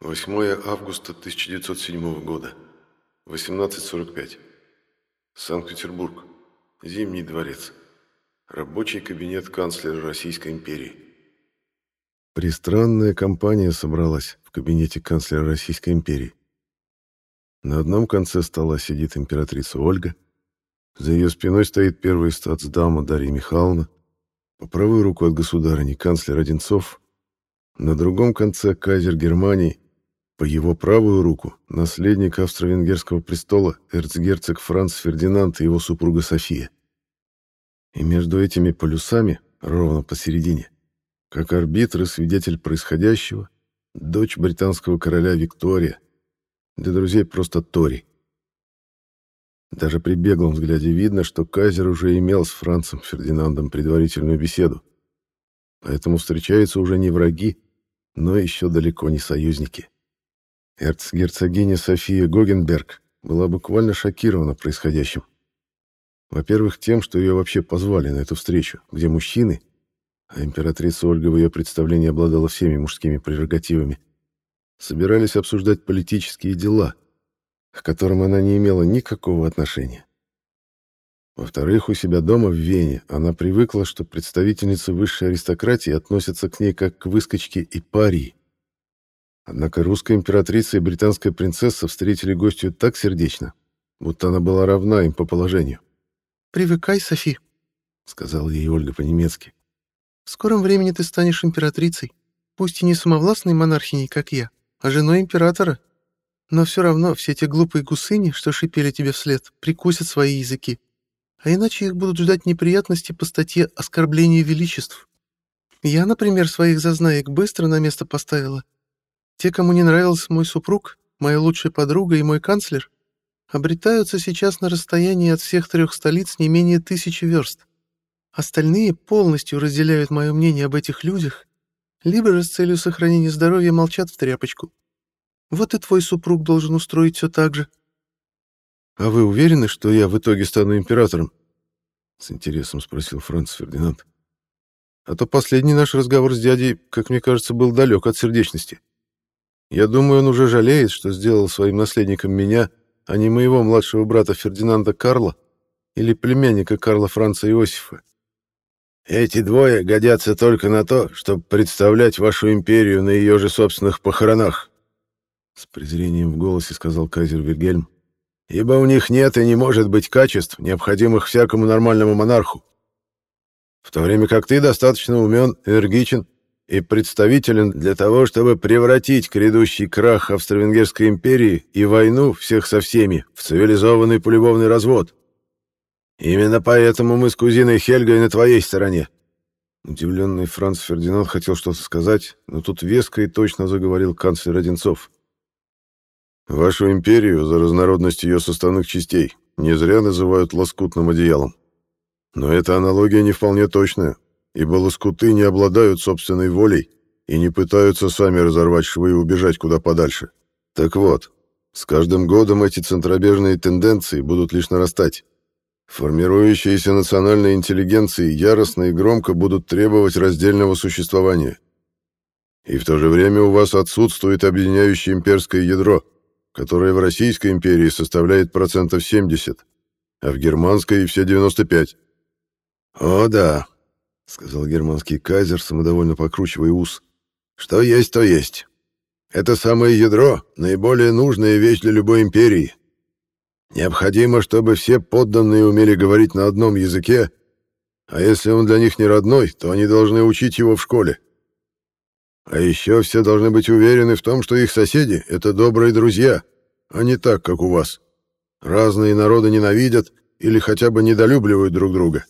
8 августа 1907 года. 18.45. Санкт-Петербург. Зимний дворец. Рабочий кабинет канцлера Российской империи. Пристранная компания собралась в кабинете канцлера Российской империи. На одном конце стола сидит императрица Ольга. За ее спиной стоит первый статсдама Дарья Михайловна. По правую руку от государыни канцлер Одинцов. На другом конце кайзер Германии по его правую руку наследник австро-венгерского престола эрцгерцог Франц Фердинанд и его супруга София. И между этими полюсами, ровно посередине, как арбитр и свидетель происходящего, дочь британского короля Виктория, для друзей просто Тори. Даже при беглом взгляде видно, что Кайзер уже имел с Францем Фердинандом предварительную беседу. Поэтому встречаются уже не враги, но еще далеко не союзники. Эрцгерцогиня София Гогенберг была буквально шокирована происходящим. Во-первых, тем, что ее вообще позвали на эту встречу, где мужчины, а императрица Ольга в ее представлении обладала всеми мужскими прерогативами, собирались обсуждать политические дела, к которым она не имела никакого отношения. Во-вторых, у себя дома в Вене она привыкла, что представительницы высшей аристократии относятся к ней как к выскочке и парии, Однако русская императрица и британская принцесса встретили гостью так сердечно, будто она была равна им по положению. «Привыкай, Софи», — сказала ей Ольга по-немецки. «В скором времени ты станешь императрицей, пусть и не самовластной монархиней, как я, а женой императора. Но все равно все те глупые гусыни, что шипели тебе вслед, прикусят свои языки. А иначе их будут ждать неприятности по статье «Оскорбление величеств». Я, например, своих зазнаек быстро на место поставила те, кому не нравился мой супруг, моя лучшая подруга и мой канцлер, обретаются сейчас на расстоянии от всех трех столиц не менее тысячи верст. Остальные полностью разделяют мое мнение об этих людях, либо же с целью сохранения здоровья молчат в тряпочку. Вот и твой супруг должен устроить все так же. — А вы уверены, что я в итоге стану императором? — с интересом спросил Франц Фердинанд. — А то последний наш разговор с дядей, как мне кажется, был далек от сердечности. Я думаю, он уже жалеет, что сделал своим наследником меня, а не моего младшего брата Фердинанда Карла или племянника Карла Франца Иосифа. Эти двое годятся только на то, чтобы представлять вашу империю на ее же собственных похоронах, с презрением в голосе сказал кайзер Вильгельм. Ибо у них нет и не может быть качеств, необходимых всякому нормальному монарху. В то время как ты достаточно умен, энергичен и представителен для того, чтобы превратить грядущий крах Австро-Венгерской империи и войну всех со всеми в цивилизованный полюбовный развод. Именно поэтому мы с кузиной Хельгой на твоей стороне. Удивленный Франц Фердинанд хотел что-то сказать, но тут веско и точно заговорил канцлер Одинцов. Вашу империю за разнородность ее составных частей не зря называют лоскутным одеялом. Но эта аналогия не вполне точная, ибо лоскуты не обладают собственной волей и не пытаются сами разорвать швы и убежать куда подальше. Так вот, с каждым годом эти центробежные тенденции будут лишь нарастать. Формирующиеся национальные интеллигенции яростно и громко будут требовать раздельного существования. И в то же время у вас отсутствует объединяющее имперское ядро, которое в Российской империи составляет процентов 70, а в германской и все 95. О да, — сказал германский кайзер, самодовольно покручивая ус. «Что есть, то есть. Это самое ядро — наиболее нужная вещь для любой империи. Необходимо, чтобы все подданные умели говорить на одном языке, а если он для них не родной, то они должны учить его в школе. А еще все должны быть уверены в том, что их соседи — это добрые друзья, а не так, как у вас. Разные народы ненавидят или хотя бы недолюбливают друг друга.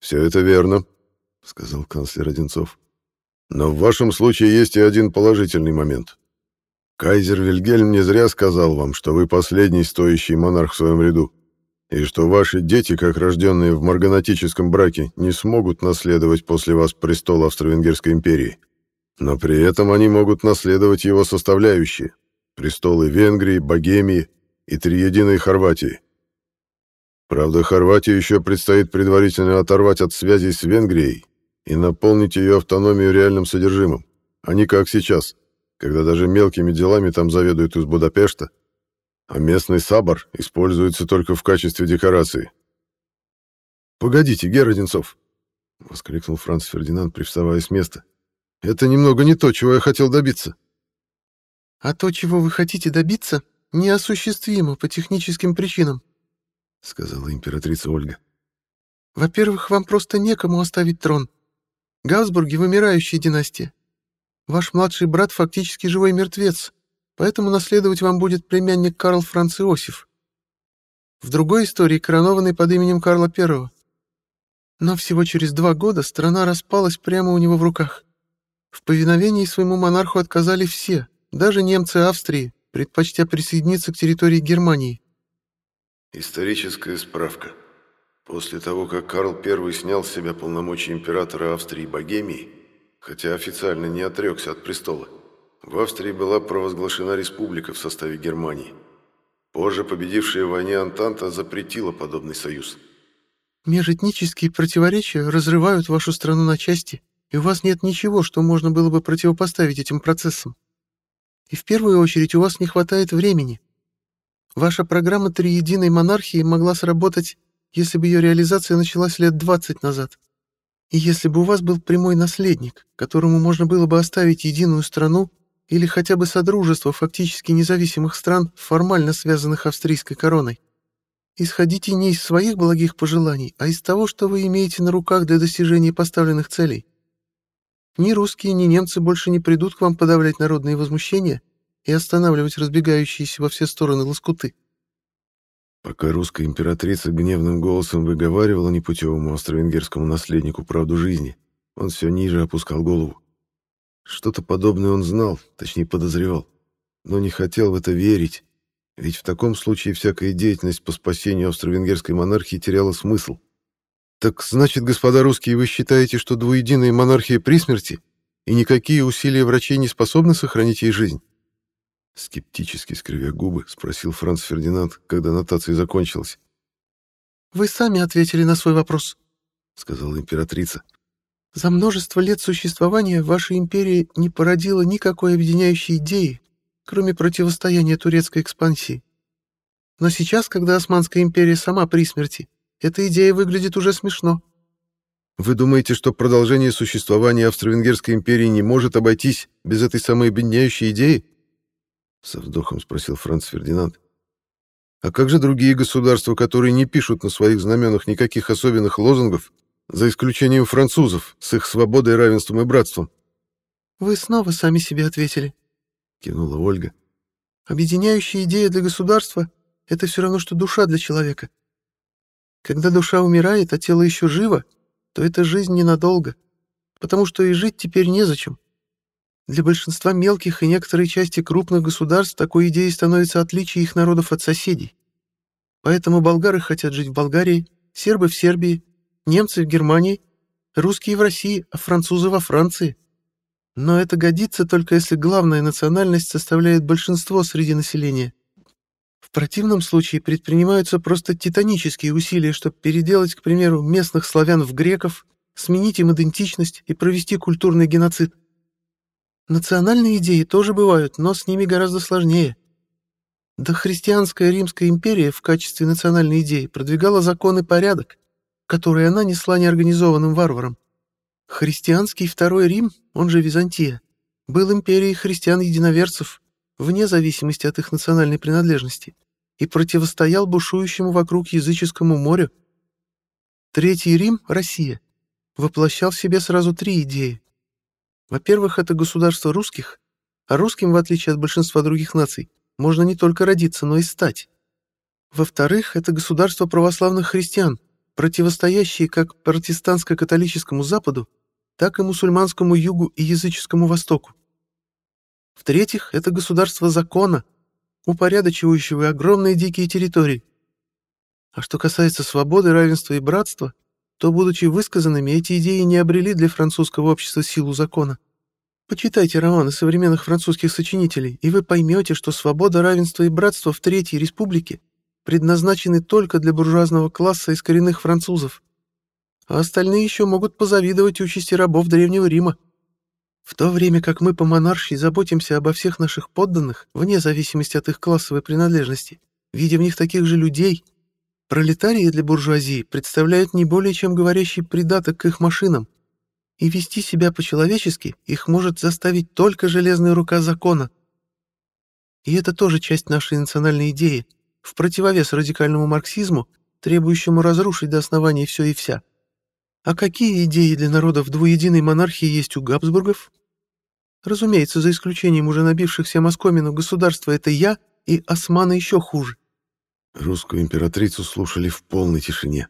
Все это верно, — сказал канцлер Одинцов. «Но в вашем случае есть и один положительный момент. Кайзер Вильгельм не зря сказал вам, что вы последний стоящий монарх в своем ряду, и что ваши дети, как рожденные в марганатическом браке, не смогут наследовать после вас престол Австро-Венгерской империи. Но при этом они могут наследовать его составляющие — престолы Венгрии, Богемии и Триединой Хорватии. Правда, Хорватию еще предстоит предварительно оторвать от связей с Венгрией и наполнить ее автономию реальным содержимым, а не как сейчас, когда даже мелкими делами там заведуют из Будапешта, а местный сабар используется только в качестве декорации. «Погодите, Гер Одинцов!» — воскликнул Франц Фердинанд, привставая с места. «Это немного не то, чего я хотел добиться». «А то, чего вы хотите добиться, неосуществимо по техническим причинам», — сказала императрица Ольга. «Во-первых, вам просто некому оставить трон. Габсбурги — вымирающая династия. Ваш младший брат фактически живой мертвец, поэтому наследовать вам будет племянник Карл Франц Иосиф. В другой истории коронованный под именем Карла I. Но всего через два года страна распалась прямо у него в руках. В повиновении своему монарху отказали все, даже немцы Австрии, предпочтя присоединиться к территории Германии. Историческая справка. После того, как Карл I снял с себя полномочия императора Австрии и Богемии, хотя официально не отрекся от престола. В Австрии была провозглашена республика в составе Германии. Позже победившая в войне Антанта запретила подобный союз. Межэтнические противоречия разрывают вашу страну на части, и у вас нет ничего, что можно было бы противопоставить этим процессам. И в первую очередь у вас не хватает времени. Ваша программа триединой монархии могла сработать, если бы ее реализация началась лет 20 назад. И если бы у вас был прямой наследник, которому можно было бы оставить единую страну или хотя бы содружество фактически независимых стран, формально связанных австрийской короной, исходите не из своих благих пожеланий, а из того, что вы имеете на руках для достижения поставленных целей. Ни русские, ни немцы больше не придут к вам подавлять народные возмущения и останавливать разбегающиеся во все стороны лоскуты. Пока русская императрица гневным голосом выговаривала непутевому австро-венгерскому наследнику правду жизни, он все ниже опускал голову. Что-то подобное он знал, точнее подозревал, но не хотел в это верить, ведь в таком случае всякая деятельность по спасению австро-венгерской монархии теряла смысл. «Так значит, господа русские, вы считаете, что двуединая монархия при смерти, и никакие усилия врачей не способны сохранить ей жизнь?» Скептически скривя губы, спросил Франц Фердинанд, когда нотация закончилась. «Вы сами ответили на свой вопрос», — сказала императрица. «За множество лет существования ваша империя не породила никакой объединяющей идеи, кроме противостояния турецкой экспансии. Но сейчас, когда Османская империя сама при смерти, эта идея выглядит уже смешно». «Вы думаете, что продолжение существования Австро-Венгерской империи не может обойтись без этой самой объединяющей идеи?» Со вздохом спросил Франц Фердинанд. А как же другие государства, которые не пишут на своих знаменах никаких особенных лозунгов, за исключением французов с их свободой, равенством и братством? Вы снова сами себе ответили, кивнула Ольга. Объединяющая идея для государства — это все равно, что душа для человека. Когда душа умирает, а тело еще живо, то это жизнь ненадолго, потому что и жить теперь незачем. Для большинства мелких и некоторой части крупных государств такой идеей становится отличие их народов от соседей. Поэтому болгары хотят жить в Болгарии, сербы в Сербии, немцы в Германии, русские в России, а французы во Франции. Но это годится только если главная национальность составляет большинство среди населения. В противном случае предпринимаются просто титанические усилия, чтобы переделать, к примеру, местных славян в греков, сменить им идентичность и провести культурный геноцид. Национальные идеи тоже бывают, но с ними гораздо сложнее. Да христианская Римская империя в качестве национальной идеи продвигала закон и порядок, который она несла неорганизованным варварам. Христианский Второй Рим, он же Византия, был империей христиан-единоверцев, вне зависимости от их национальной принадлежности, и противостоял бушующему вокруг языческому морю. Третий Рим, Россия, воплощал в себе сразу три идеи во-первых, это государство русских, а русским, в отличие от большинства других наций, можно не только родиться, но и стать. Во-вторых, это государство православных христиан, противостоящие как протестантско-католическому Западу, так и мусульманскому Югу и языческому Востоку. В-третьих, это государство закона, упорядочивающего огромные дикие территории. А что касается свободы, равенства и братства, то, будучи высказанными, эти идеи не обрели для французского общества силу закона. Почитайте романы современных французских сочинителей, и вы поймете, что свобода, равенство и братство в Третьей Республике предназначены только для буржуазного класса из французов, а остальные еще могут позавидовать участи рабов Древнего Рима. В то время как мы по монаршии заботимся обо всех наших подданных, вне зависимости от их классовой принадлежности, видя в них таких же людей, пролетарии для буржуазии представляют не более чем говорящий придаток к их машинам, и вести себя по-человечески их может заставить только железная рука закона. И это тоже часть нашей национальной идеи, в противовес радикальному марксизму, требующему разрушить до основания все и вся. А какие идеи для народов двуединой монархии есть у Габсбургов? Разумеется, за исключением уже набившихся москомину государства это я и османы еще хуже. Русскую императрицу слушали в полной тишине.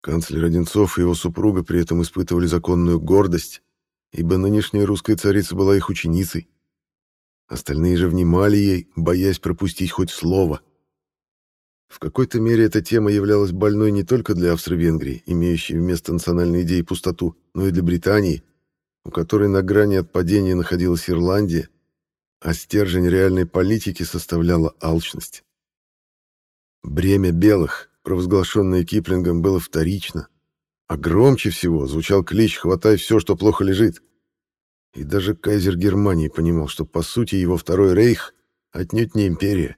Канцлер Одинцов и его супруга при этом испытывали законную гордость, ибо нынешняя русская царица была их ученицей. Остальные же внимали ей, боясь пропустить хоть слово. В какой-то мере эта тема являлась больной не только для Австро-Венгрии, имеющей вместо национальной идеи пустоту, но и для Британии, у которой на грани отпадения находилась Ирландия, а стержень реальной политики составляла алчность. Бремя белых, провозглашенное Киплингом, было вторично, а громче всего звучал клич «Хватай все, что плохо лежит». И даже кайзер Германии понимал, что, по сути, его Второй Рейх отнюдь не империя,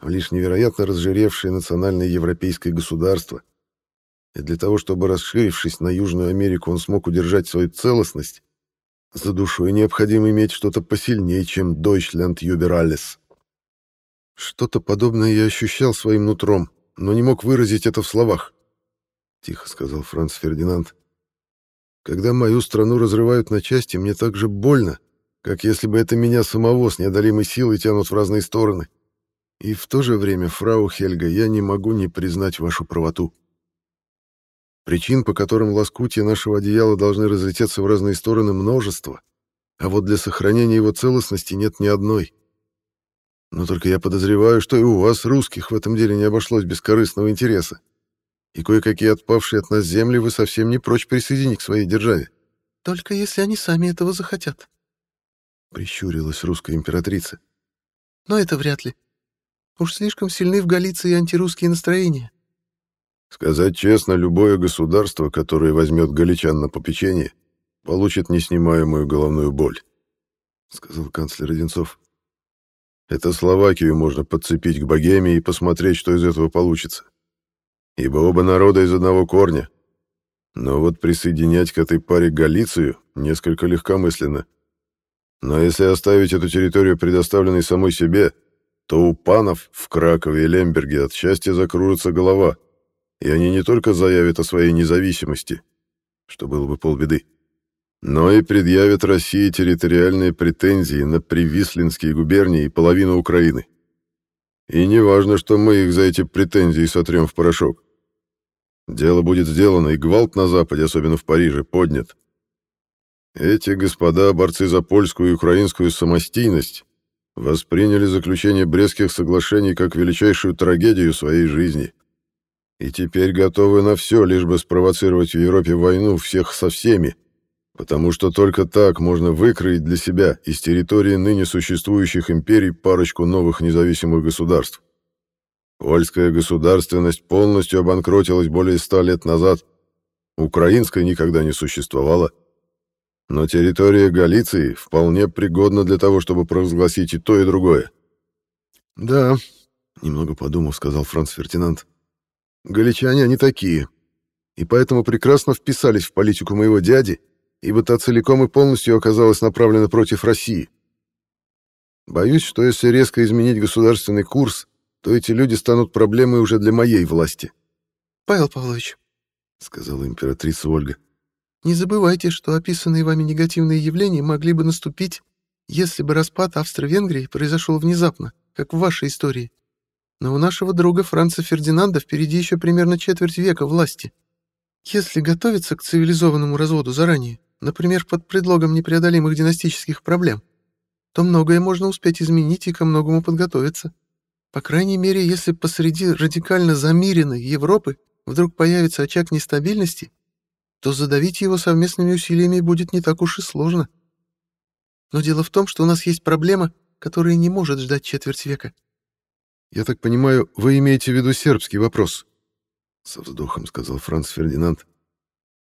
а лишь невероятно разжиревшее национальное европейское государство. И для того, чтобы, расширившись на Южную Америку, он смог удержать свою целостность, за душой необходимо иметь что-то посильнее, чем über alles. Что-то подобное я ощущал своим нутром, но не мог выразить это в словах. Тихо сказал Франц Фердинанд. Когда мою страну разрывают на части, мне так же больно, как если бы это меня самого с неодолимой силой тянут в разные стороны. И в то же время, фрау Хельга, я не могу не признать вашу правоту. Причин, по которым лоскутья нашего одеяла должны разлететься в разные стороны, множество, а вот для сохранения его целостности нет ни одной. Но только я подозреваю, что и у вас, русских, в этом деле не обошлось без корыстного интереса. И кое-какие отпавшие от нас земли вы совсем не прочь присоединить к своей державе. Только если они сами этого захотят. Прищурилась русская императрица. Но это вряд ли. Уж слишком сильны в Галиции антирусские настроения. Сказать честно, любое государство, которое возьмет галичан на попечение, получит неснимаемую головную боль, — сказал канцлер Одинцов. Это Словакию можно подцепить к Богемии и посмотреть, что из этого получится. Ибо оба народа из одного корня. Но вот присоединять к этой паре Галицию несколько легкомысленно. Но если оставить эту территорию предоставленной самой себе, то у панов в Кракове и Лемберге от счастья закружится голова, и они не только заявят о своей независимости, что было бы полбеды, но и предъявят России территориальные претензии на Привислинские губернии и половину Украины. И не важно, что мы их за эти претензии сотрем в порошок. Дело будет сделано, и гвалт на Западе, особенно в Париже, поднят. Эти господа, борцы за польскую и украинскую самостийность, восприняли заключение Брестских соглашений как величайшую трагедию своей жизни. И теперь готовы на все, лишь бы спровоцировать в Европе войну всех со всеми, потому что только так можно выкроить для себя из территории ныне существующих империй парочку новых независимых государств. Польская государственность полностью обанкротилась более ста лет назад, украинская никогда не существовала, но территория Галиции вполне пригодна для того, чтобы провозгласить и то, и другое. «Да», — немного подумав, сказал Франц Фердинанд, — «галичане они такие, и поэтому прекрасно вписались в политику моего дяди ибо та целиком и полностью оказалась направлена против России. Боюсь, что если резко изменить государственный курс, то эти люди станут проблемой уже для моей власти. — Павел Павлович, — сказала императрица Ольга, — не забывайте, что описанные вами негативные явления могли бы наступить, если бы распад Австро-Венгрии произошел внезапно, как в вашей истории. Но у нашего друга Франца Фердинанда впереди еще примерно четверть века власти. Если готовиться к цивилизованному разводу заранее, например, под предлогом непреодолимых династических проблем, то многое можно успеть изменить и ко многому подготовиться. По крайней мере, если посреди радикально замиренной Европы вдруг появится очаг нестабильности, то задавить его совместными усилиями будет не так уж и сложно. Но дело в том, что у нас есть проблема, которая не может ждать четверть века. «Я так понимаю, вы имеете в виду сербский вопрос?» — со вздохом сказал Франц Фердинанд.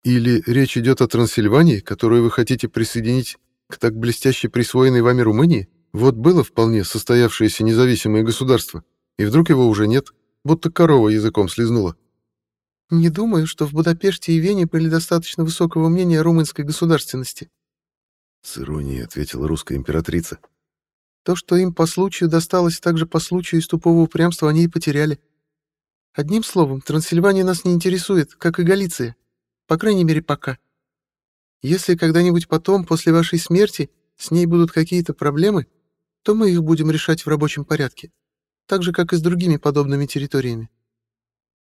Или речь идет о Трансильвании, которую вы хотите присоединить к так блестяще присвоенной вами Румынии? Вот было вполне состоявшееся независимое государство, и вдруг его уже нет, будто корова языком слезнула. Не думаю, что в Будапеште и Вене были достаточно высокого мнения о румынской государственности. С иронией ответила русская императрица. То, что им по случаю досталось также по случаю из тупого упрямства, они и потеряли. Одним словом, Трансильвания нас не интересует, как и Галиция. По крайней мере, пока. Если когда-нибудь потом, после вашей смерти, с ней будут какие-то проблемы, то мы их будем решать в рабочем порядке, так же, как и с другими подобными территориями.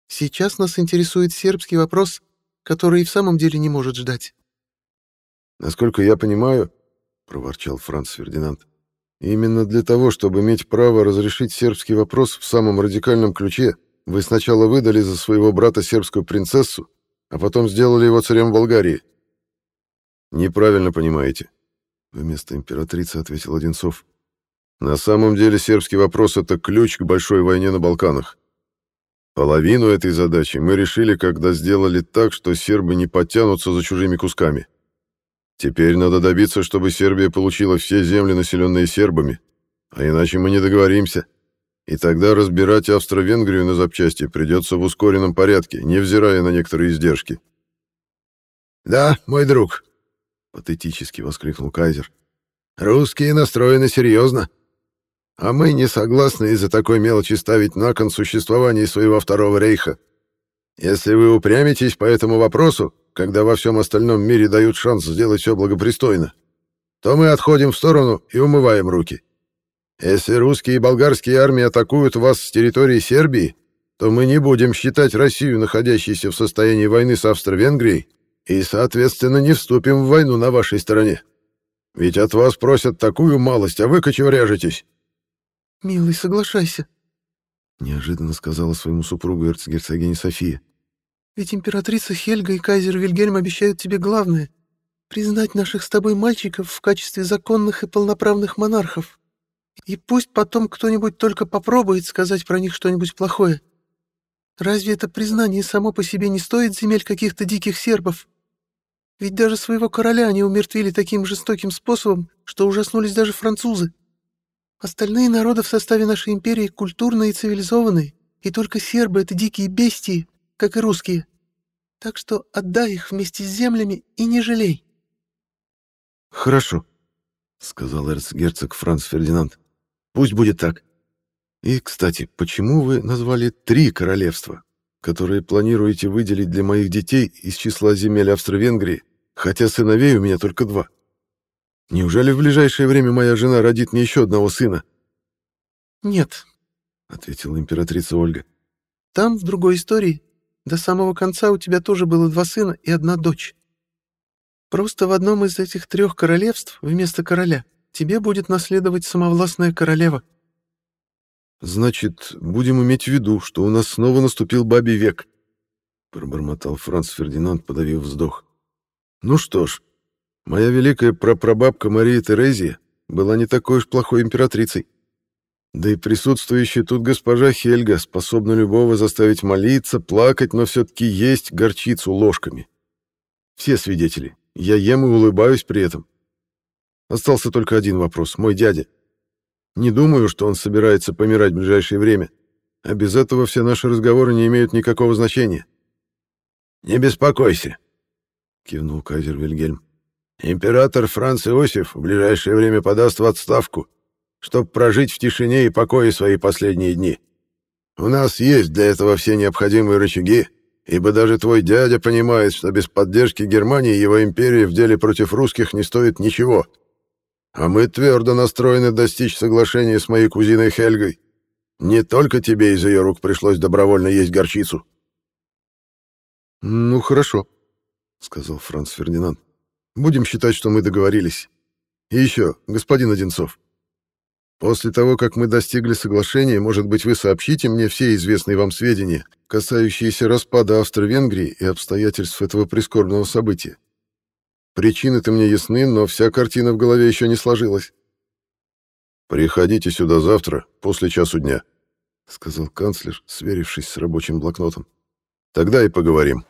Сейчас нас интересует сербский вопрос, который и в самом деле не может ждать. «Насколько я понимаю, — проворчал Франц Фердинанд, — именно для того, чтобы иметь право разрешить сербский вопрос в самом радикальном ключе, вы сначала выдали за своего брата сербскую принцессу, а потом сделали его царем Болгарии». «Неправильно понимаете», — вместо императрицы ответил Одинцов. «На самом деле сербский вопрос — это ключ к большой войне на Балканах. Половину этой задачи мы решили, когда сделали так, что сербы не подтянутся за чужими кусками. Теперь надо добиться, чтобы Сербия получила все земли, населенные сербами, а иначе мы не договоримся. И тогда разбирать Австро-Венгрию на запчасти придется в ускоренном порядке, невзирая на некоторые издержки. «Да, мой друг», — патетически воскликнул Кайзер, — «русские настроены серьезно. А мы не согласны из-за такой мелочи ставить на кон существование своего Второго Рейха. Если вы упрямитесь по этому вопросу, когда во всем остальном мире дают шанс сделать все благопристойно, то мы отходим в сторону и умываем руки. Если русские и болгарские армии атакуют вас с территории Сербии, то мы не будем считать Россию, находящейся в состоянии войны с Австро-Венгрией, и, соответственно, не вступим в войну на вашей стороне. Ведь от вас просят такую малость, а вы кочевряжетесь. «Милый, соглашайся», — неожиданно сказала своему супругу эрцгерцогиня София. «Ведь императрица Хельга и кайзер Вильгельм обещают тебе главное — признать наших с тобой мальчиков в качестве законных и полноправных монархов. И пусть потом кто-нибудь только попробует сказать про них что-нибудь плохое. Разве это признание само по себе не стоит земель каких-то диких сербов? Ведь даже своего короля они умертвили таким жестоким способом, что ужаснулись даже французы. Остальные народы в составе нашей империи культурные и цивилизованные, и только сербы — это дикие бестии, как и русские. Так что отдай их вместе с землями и не жалей. — Хорошо, — сказал эрцгерцог Франц Фердинанд. — Пусть будет так. И, кстати, почему вы назвали три королевства, которые планируете выделить для моих детей из числа земель Австро-Венгрии, хотя сыновей у меня только два? — Неужели в ближайшее время моя жена родит мне еще одного сына? Нет, ответила императрица Ольга. Там, в другой истории, до самого конца у тебя тоже было два сына и одна дочь. Просто в одном из этих трех королевств вместо короля тебе будет наследовать самовластная королева. Значит, будем иметь в виду, что у нас снова наступил бабий век, пробормотал Франц Фердинанд, подавив вздох. Ну что ж, Моя великая прапрабабка Мария Терезия была не такой уж плохой императрицей. Да и присутствующая тут госпожа Хельга способна любого заставить молиться, плакать, но все-таки есть горчицу ложками. Все свидетели. Я ем и улыбаюсь при этом. Остался только один вопрос. Мой дядя. Не думаю, что он собирается помирать в ближайшее время. А без этого все наши разговоры не имеют никакого значения. «Не беспокойся», — кивнул кайзер Вильгельм. Император Франц Иосиф в ближайшее время подаст в отставку, чтобы прожить в тишине и покое свои последние дни. У нас есть для этого все необходимые рычаги, ибо даже твой дядя понимает, что без поддержки Германии его империя в деле против русских не стоит ничего. А мы твердо настроены достичь соглашения с моей кузиной Хельгой. Не только тебе из ее рук пришлось добровольно есть горчицу. «Ну, хорошо», — сказал Франц Фердинанд. Будем считать, что мы договорились. И еще, господин Одинцов, после того, как мы достигли соглашения, может быть, вы сообщите мне все известные вам сведения, касающиеся распада Австро-Венгрии и обстоятельств этого прискорбного события. Причины-то мне ясны, но вся картина в голове еще не сложилась. «Приходите сюда завтра, после часу дня», — сказал канцлер, сверившись с рабочим блокнотом. «Тогда и поговорим».